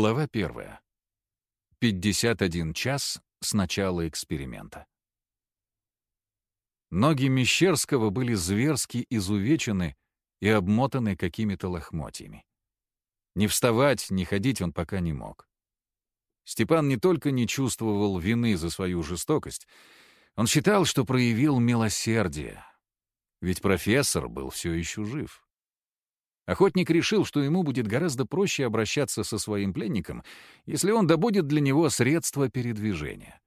Глава первая. 51 час с начала эксперимента. Ноги Мещерского были зверски изувечены и обмотаны какими-то лохмотьями. Не вставать, не ходить он пока не мог. Степан не только не чувствовал вины за свою жестокость, он считал, что проявил милосердие. Ведь профессор был все еще жив. Охотник решил, что ему будет гораздо проще обращаться со своим пленником, если он добудет для него средства передвижения.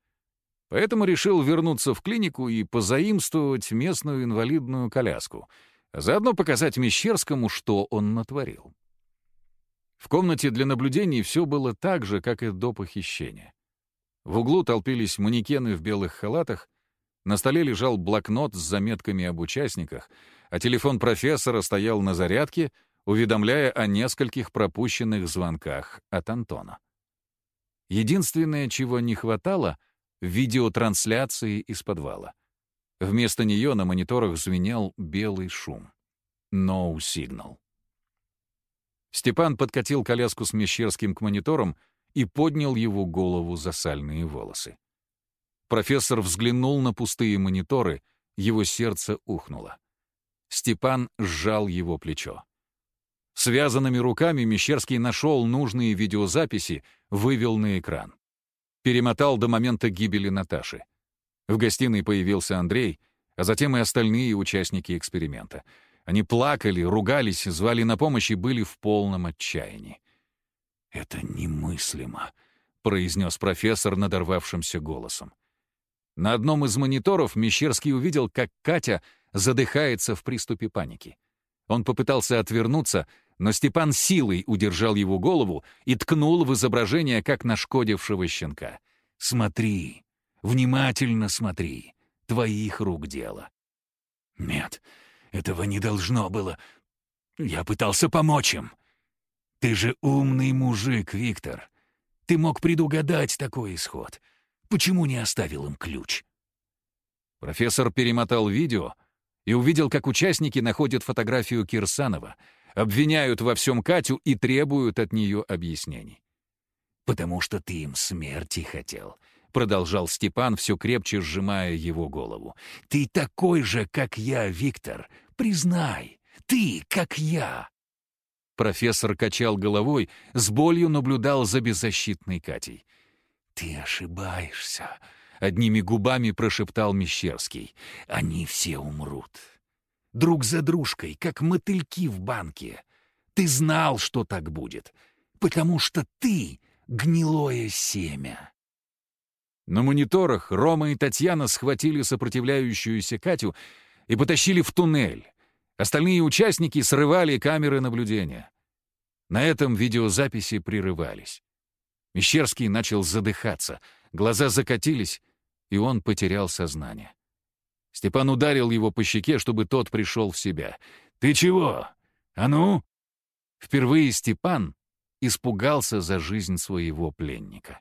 Поэтому решил вернуться в клинику и позаимствовать местную инвалидную коляску, а заодно показать Мещерскому, что он натворил. В комнате для наблюдений все было так же, как и до похищения. В углу толпились манекены в белых халатах, на столе лежал блокнот с заметками об участниках, а телефон профессора стоял на зарядке, уведомляя о нескольких пропущенных звонках от Антона. Единственное, чего не хватало — видеотрансляции из подвала. Вместо нее на мониторах звенел белый шум. No signal. Степан подкатил коляску с Мещерским к мониторам и поднял его голову за сальные волосы. Профессор взглянул на пустые мониторы, его сердце ухнуло. Степан сжал его плечо. Связанными руками Мещерский нашел нужные видеозаписи, вывел на экран. Перемотал до момента гибели Наташи. В гостиной появился Андрей, а затем и остальные участники эксперимента. Они плакали, ругались, звали на помощь и были в полном отчаянии. «Это немыслимо», — произнес профессор надорвавшимся голосом. На одном из мониторов Мещерский увидел, как Катя задыхается в приступе паники. Он попытался отвернуться, но Степан силой удержал его голову и ткнул в изображение, как нашкодившего щенка. «Смотри, внимательно смотри, твоих рук дело». «Нет, этого не должно было. Я пытался помочь им». «Ты же умный мужик, Виктор. Ты мог предугадать такой исход. Почему не оставил им ключ?» Профессор перемотал видео и увидел, как участники находят фотографию Кирсанова, обвиняют во всем Катю и требуют от нее объяснений. «Потому что ты им смерти хотел», — продолжал Степан, все крепче сжимая его голову. «Ты такой же, как я, Виктор. Признай, ты, как я». Профессор качал головой, с болью наблюдал за беззащитной Катей. «Ты ошибаешься», — одними губами прошептал Мещерский. «Они все умрут. Друг за дружкой, как мотыльки в банке. Ты знал, что так будет, потому что ты — гнилое семя». На мониторах Рома и Татьяна схватили сопротивляющуюся Катю и потащили в туннель. Остальные участники срывали камеры наблюдения. На этом видеозаписи прерывались. Мещерский начал задыхаться, глаза закатились, и он потерял сознание. Степан ударил его по щеке, чтобы тот пришел в себя. «Ты чего? А ну?» Впервые Степан испугался за жизнь своего пленника.